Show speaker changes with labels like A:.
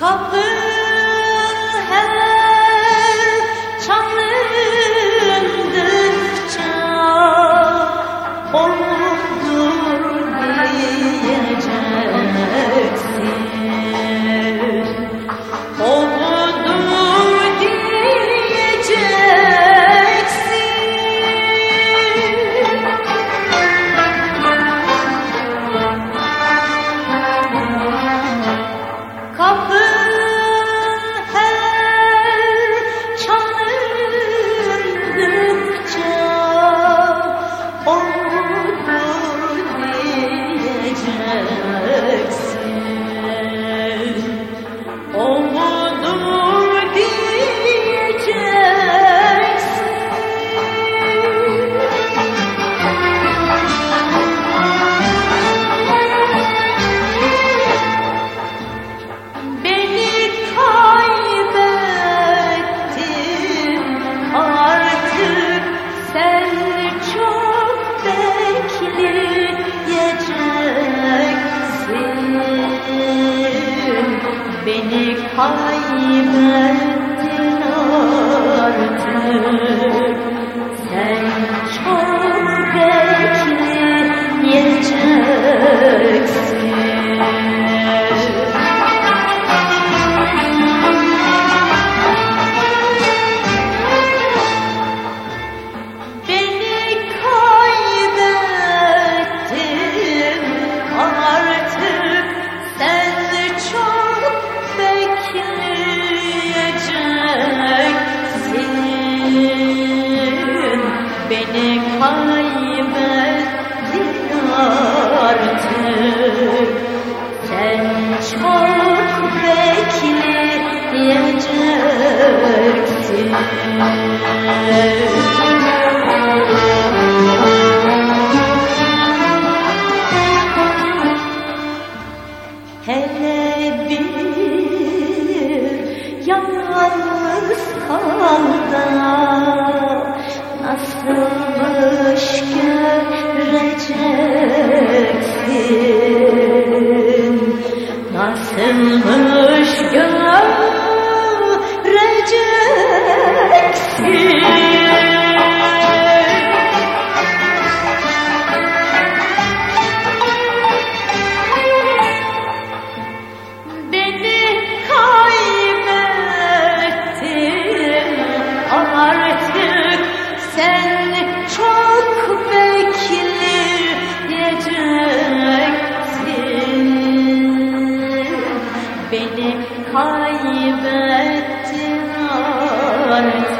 A: 컵 kaybettin yanlış göreceksin Nasılmış gör kaybettin artık.